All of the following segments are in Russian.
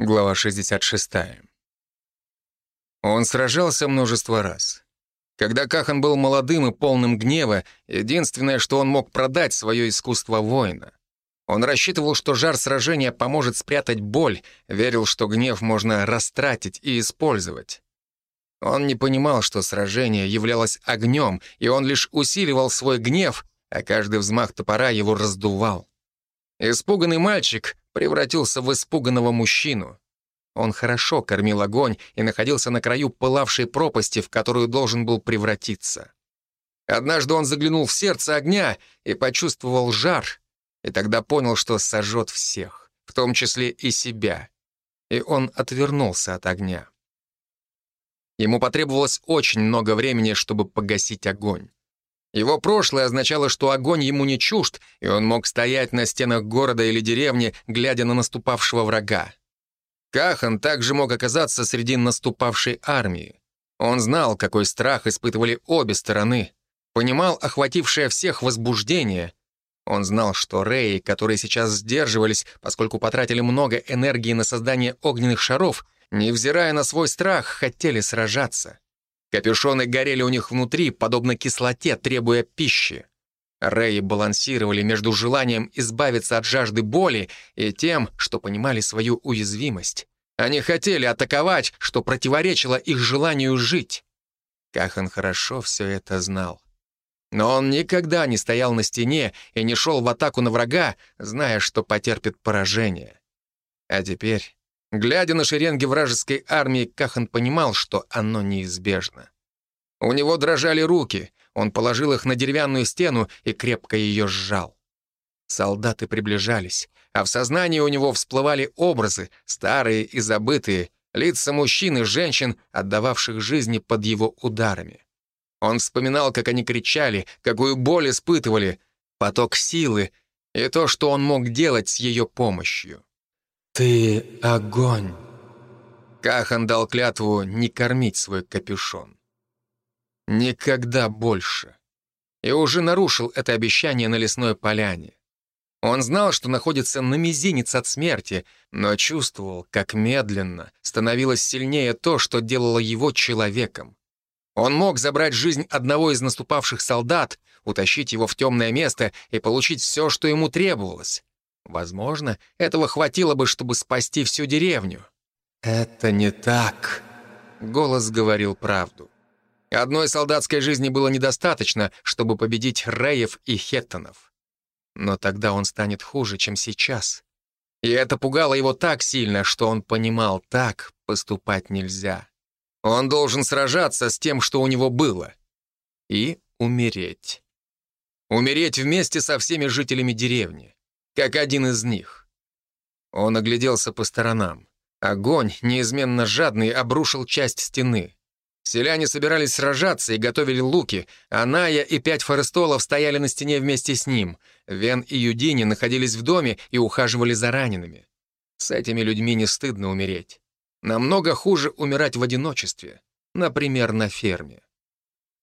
Глава 66. Он сражался множество раз. Когда Кахан был молодым и полным гнева, единственное, что он мог продать, свое искусство воина. Он рассчитывал, что жар сражения поможет спрятать боль, верил, что гнев можно растратить и использовать. Он не понимал, что сражение являлось огнем, и он лишь усиливал свой гнев, а каждый взмах топора его раздувал. Испуганный мальчик превратился в испуганного мужчину. Он хорошо кормил огонь и находился на краю пылавшей пропасти, в которую должен был превратиться. Однажды он заглянул в сердце огня и почувствовал жар, и тогда понял, что сожжет всех, в том числе и себя. И он отвернулся от огня. Ему потребовалось очень много времени, чтобы погасить огонь. Его прошлое означало, что огонь ему не чужд, и он мог стоять на стенах города или деревни, глядя на наступавшего врага. Кахан также мог оказаться среди наступавшей армии. Он знал, какой страх испытывали обе стороны, понимал охватившее всех возбуждение. Он знал, что Реи, которые сейчас сдерживались, поскольку потратили много энергии на создание огненных шаров, невзирая на свой страх, хотели сражаться. Капюшоны горели у них внутри, подобно кислоте, требуя пищи. Рэи балансировали между желанием избавиться от жажды боли и тем, что понимали свою уязвимость. Они хотели атаковать, что противоречило их желанию жить. Кахан хорошо все это знал. Но он никогда не стоял на стене и не шел в атаку на врага, зная, что потерпит поражение. А теперь Глядя на шеренги вражеской армии, Кахан понимал, что оно неизбежно. У него дрожали руки, он положил их на деревянную стену и крепко ее сжал. Солдаты приближались, а в сознании у него всплывали образы, старые и забытые, лица мужчин и женщин, отдававших жизни под его ударами. Он вспоминал, как они кричали, какую боль испытывали, поток силы и то, что он мог делать с ее помощью. «Ты огонь!» Кахан дал клятву не кормить свой капюшон. Никогда больше. И уже нарушил это обещание на лесной поляне. Он знал, что находится на мизинец от смерти, но чувствовал, как медленно становилось сильнее то, что делало его человеком. Он мог забрать жизнь одного из наступавших солдат, утащить его в темное место и получить все, что ему требовалось. Возможно, этого хватило бы, чтобы спасти всю деревню. «Это не так», — голос говорил правду. Одной солдатской жизни было недостаточно, чтобы победить Реев и Хеттонов. Но тогда он станет хуже, чем сейчас. И это пугало его так сильно, что он понимал, так поступать нельзя. Он должен сражаться с тем, что у него было. И умереть. Умереть вместе со всеми жителями деревни как один из них. Он огляделся по сторонам. Огонь, неизменно жадный, обрушил часть стены. Селяне собирались сражаться и готовили луки, а Ная и пять форестолов стояли на стене вместе с ним. Вен и Юдини находились в доме и ухаживали за ранеными. С этими людьми не стыдно умереть. Намного хуже умирать в одиночестве, например, на ферме.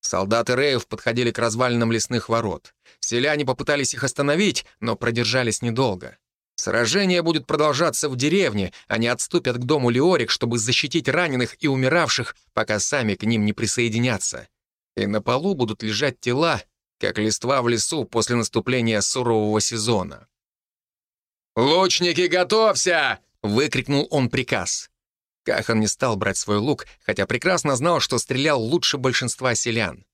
Солдаты Реев подходили к развалинам лесных ворот. Селяне попытались их остановить, но продержались недолго. Сражение будет продолжаться в деревне, они отступят к дому Леорик, чтобы защитить раненых и умиравших, пока сами к ним не присоединятся. И на полу будут лежать тела, как листва в лесу после наступления сурового сезона. «Лучники, готовься!» — выкрикнул он приказ. Кахан не стал брать свой лук, хотя прекрасно знал, что стрелял лучше большинства селян.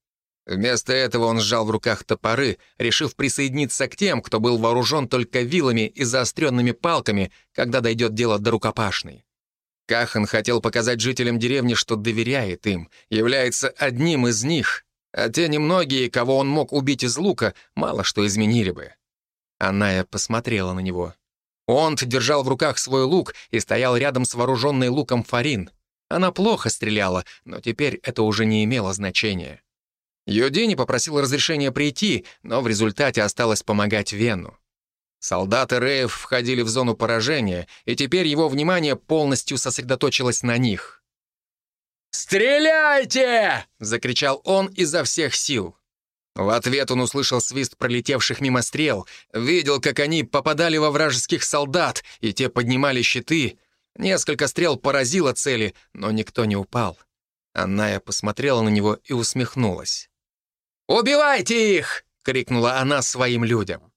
Вместо этого он сжал в руках топоры, решив присоединиться к тем, кто был вооружен только вилами и заостренными палками, когда дойдет дело до рукопашной. Кахан хотел показать жителям деревни, что доверяет им, является одним из них, а те немногие, кого он мог убить из лука, мало что изменили бы. Аная посмотрела на него. Онт держал в руках свой лук и стоял рядом с вооруженной луком Фарин. Она плохо стреляла, но теперь это уже не имело значения. Юдини попросил разрешения прийти, но в результате осталось помогать Вену. Солдаты Реев входили в зону поражения, и теперь его внимание полностью сосредоточилось на них. «Стреляйте!» — закричал он изо всех сил. В ответ он услышал свист пролетевших мимо стрел, видел, как они попадали во вражеских солдат, и те поднимали щиты, Несколько стрел поразило цели, но никто не упал. Аная посмотрела на него и усмехнулась. «Убивайте их!» — крикнула она своим людям.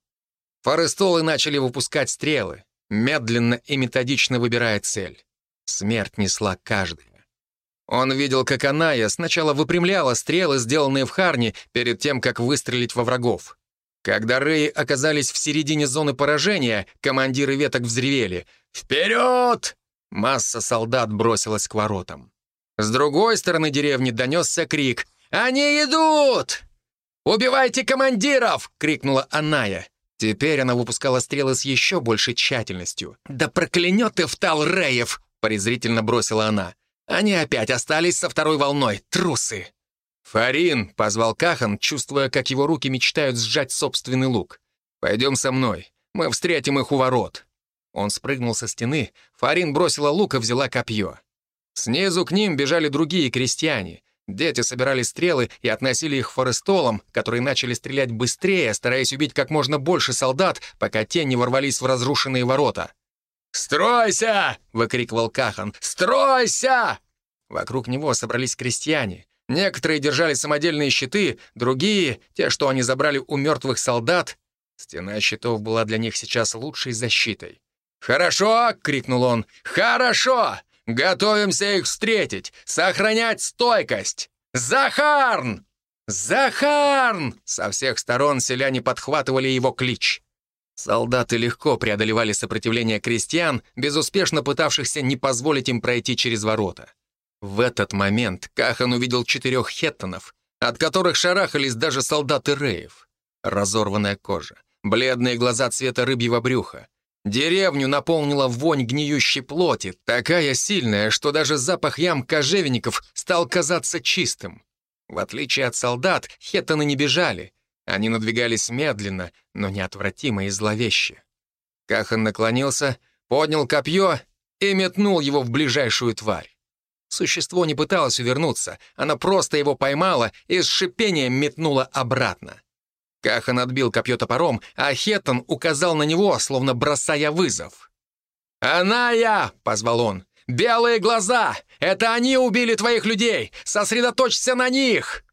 Форестолы начали выпускать стрелы, медленно и методично выбирая цель. Смерть несла каждая. Он видел, как Аная сначала выпрямляла стрелы, сделанные в Харне, перед тем, как выстрелить во врагов. Когда Реи оказались в середине зоны поражения, командиры веток взревели. «Вперед!» Масса солдат бросилась к воротам. С другой стороны деревни донесся крик. «Они идут!» «Убивайте командиров!» — крикнула Аная. Теперь она выпускала стрелы с еще большей тщательностью. «Да проклянет Эфтал Реев!» — презрительно бросила она. «Они опять остались со второй волной, трусы!» «Фарин!» — позвал Кахан, чувствуя, как его руки мечтают сжать собственный лук. «Пойдем со мной. Мы встретим их у ворот». Он спрыгнул со стены, Фарин бросила лук и взяла копье. Снизу к ним бежали другие крестьяне. Дети собирали стрелы и относили их форестолам, которые начали стрелять быстрее, стараясь убить как можно больше солдат, пока те не ворвались в разрушенные ворота. «Стройся!» — выкрикивал Кахан. «Стройся!» Вокруг него собрались крестьяне. Некоторые держали самодельные щиты, другие — те, что они забрали у мертвых солдат. Стена щитов была для них сейчас лучшей защитой. «Хорошо!» — крикнул он. «Хорошо! Готовимся их встретить! Сохранять стойкость! Захарн! Захарн!» Со всех сторон селяне подхватывали его клич. Солдаты легко преодолевали сопротивление крестьян, безуспешно пытавшихся не позволить им пройти через ворота. В этот момент Кахан увидел четырех хеттонов, от которых шарахались даже солдаты Реев. Разорванная кожа, бледные глаза цвета рыбьего брюха, Деревню наполнила вонь гниющей плоти, такая сильная, что даже запах ям кожевенников стал казаться чистым. В отличие от солдат, хеттоны не бежали. Они надвигались медленно, но неотвратимо и зловеще. Кахан наклонился, поднял копье и метнул его в ближайшую тварь. Существо не пыталось увернуться, она просто его поймала и с шипением метнула обратно. Кахан отбил копье топором, а Хеттон указал на него, словно бросая вызов. «Аная!» — позвал он. «Белые глаза! Это они убили твоих людей! Сосредоточься на них!»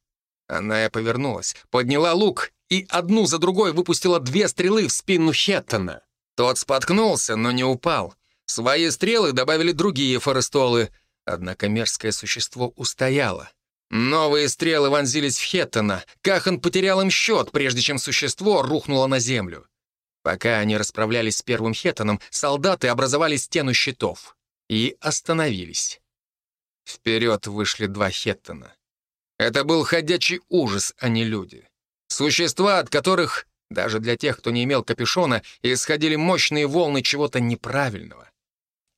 Аная повернулась, подняла лук и одну за другой выпустила две стрелы в спину Хеттона. Тот споткнулся, но не упал. Свои стрелы добавили другие форестолы, однако мерзкое существо устояло. Новые стрелы вонзились в Хеттона. Кахан потерял им счет, прежде чем существо рухнуло на землю. Пока они расправлялись с первым Хеттоном, солдаты образовали стену щитов и остановились. Вперед вышли два Хеттона. Это был ходячий ужас, а не люди. Существа, от которых, даже для тех, кто не имел капюшона, исходили мощные волны чего-то неправильного.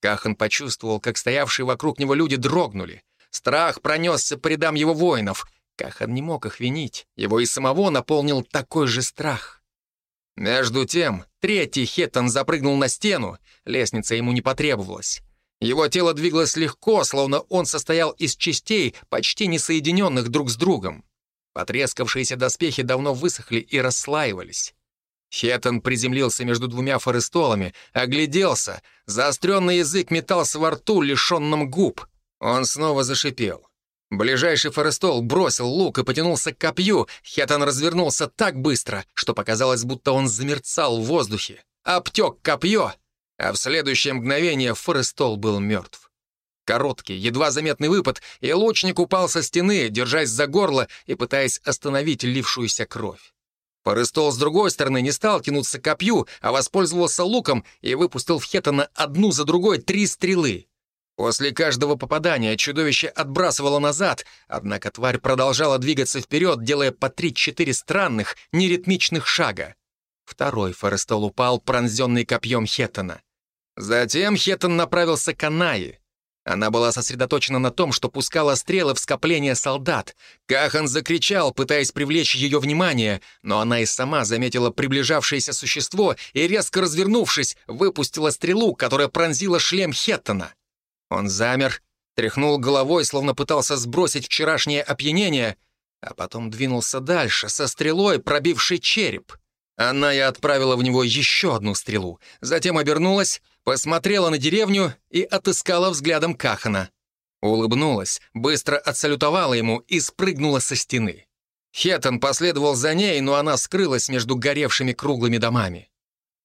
Кахан почувствовал, как стоявшие вокруг него люди дрогнули — Страх пронесся по рядам его воинов. Кахан не мог их винить. Его и самого наполнил такой же страх. Между тем, третий Хеттон запрыгнул на стену. Лестница ему не потребовалась. Его тело двигалось легко, словно он состоял из частей, почти не соединенных друг с другом. Потрескавшиеся доспехи давно высохли и расслаивались. Хеттон приземлился между двумя форестолами, огляделся. Заостренный язык метался во рту, лишенном губ. Он снова зашипел. Ближайший форестол бросил лук и потянулся к копью. Хетан развернулся так быстро, что показалось, будто он замерцал в воздухе. Обтек копье, а в следующее мгновение форестол был мертв. Короткий, едва заметный выпад, и лучник упал со стены, держась за горло и пытаясь остановить лившуюся кровь. Форестол с другой стороны не стал тянуться к копью, а воспользовался луком и выпустил в Хеттона одну за другой три стрелы. После каждого попадания чудовище отбрасывало назад, однако тварь продолжала двигаться вперед, делая по три-четыре странных, неритмичных шага. Второй Форестол упал, пронзенный копьем Хеттона. Затем Хеттон направился к Анае. Она была сосредоточена на том, что пускала стрелы в скопление солдат. Кахан закричал, пытаясь привлечь ее внимание, но она и сама заметила приближавшееся существо и, резко развернувшись, выпустила стрелу, которая пронзила шлем Хеттона. Он замер, тряхнул головой, словно пытался сбросить вчерашнее опьянение, а потом двинулся дальше, со стрелой, пробившей череп. Она и отправила в него еще одну стрелу, затем обернулась, посмотрела на деревню и отыскала взглядом Кахана. Улыбнулась, быстро отсалютовала ему и спрыгнула со стены. Хеттон последовал за ней, но она скрылась между горевшими круглыми домами.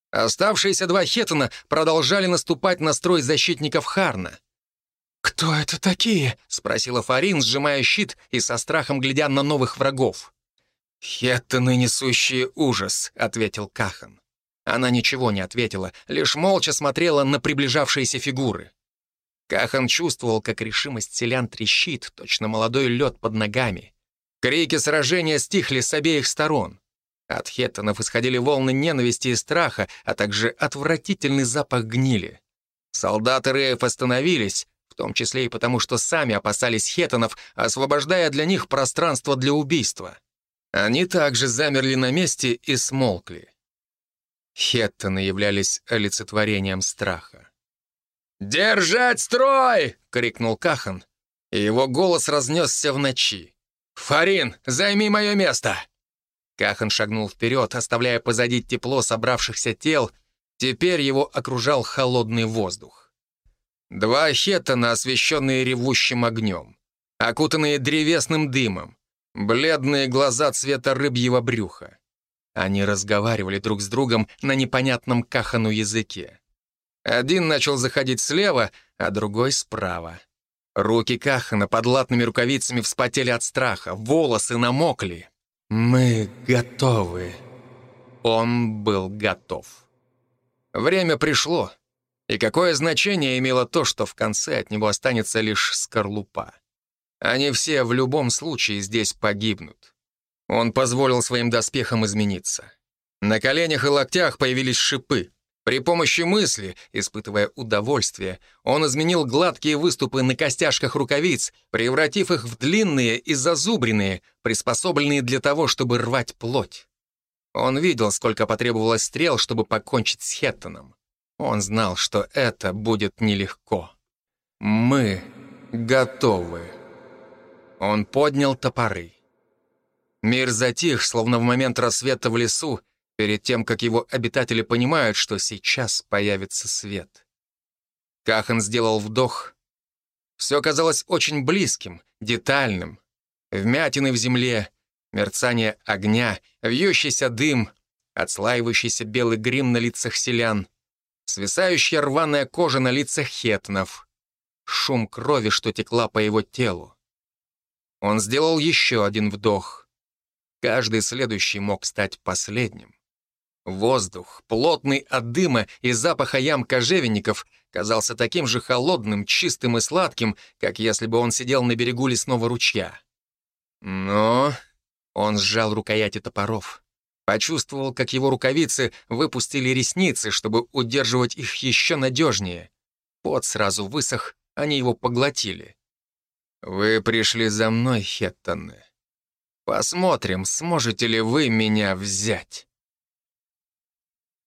Оставшиеся два Хеттона продолжали наступать на строй защитников Харна. «Кто это такие?» — спросила Фарин, сжимая щит и со страхом глядя на новых врагов. «Хеттоны, несущие ужас», — ответил Кахан. Она ничего не ответила, лишь молча смотрела на приближавшиеся фигуры. Кахан чувствовал, как решимость селян трещит, точно молодой лед под ногами. Крики сражения стихли с обеих сторон. От хеттонов исходили волны ненависти и страха, а также отвратительный запах гнили. Солдаты Реев остановились, в том числе и потому, что сами опасались хеттонов, освобождая для них пространство для убийства. Они также замерли на месте и смолкли. Хеттоны являлись олицетворением страха. «Держать строй!» — крикнул Кахан, и его голос разнесся в ночи. «Фарин, займи мое место!» Кахан шагнул вперед, оставляя позади тепло собравшихся тел. Теперь его окружал холодный воздух. Два хеттона, освещенные ревущим огнем, окутанные древесным дымом, бледные глаза цвета рыбьего брюха. Они разговаривали друг с другом на непонятном Кахану языке. Один начал заходить слева, а другой справа. Руки Кахана под латными рукавицами вспотели от страха, волосы намокли. «Мы готовы». Он был готов. Время пришло, и какое значение имело то, что в конце от него останется лишь скорлупа. Они все в любом случае здесь погибнут. Он позволил своим доспехам измениться. На коленях и локтях появились шипы. При помощи мысли, испытывая удовольствие, он изменил гладкие выступы на костяшках рукавиц, превратив их в длинные и зазубренные, приспособленные для того, чтобы рвать плоть. Он видел, сколько потребовалось стрел, чтобы покончить с Хеттоном. Он знал, что это будет нелегко. «Мы готовы». Он поднял топоры. Мир затих, словно в момент рассвета в лесу, перед тем, как его обитатели понимают, что сейчас появится свет. Кахан сделал вдох. Все казалось очень близким, детальным. Вмятины в земле, мерцание огня, вьющийся дым, отслаивающийся белый грим на лицах селян, свисающая рваная кожа на лицах хетнов, шум крови, что текла по его телу. Он сделал еще один вдох. Каждый следующий мог стать последним. Воздух, плотный от дыма и запаха ям кожевенников, казался таким же холодным, чистым и сладким, как если бы он сидел на берегу лесного ручья. Но он сжал рукояти топоров. Почувствовал, как его рукавицы выпустили ресницы, чтобы удерживать их еще надежнее. Пот сразу высох, они его поглотили. «Вы пришли за мной, Хеттоны. Посмотрим, сможете ли вы меня взять».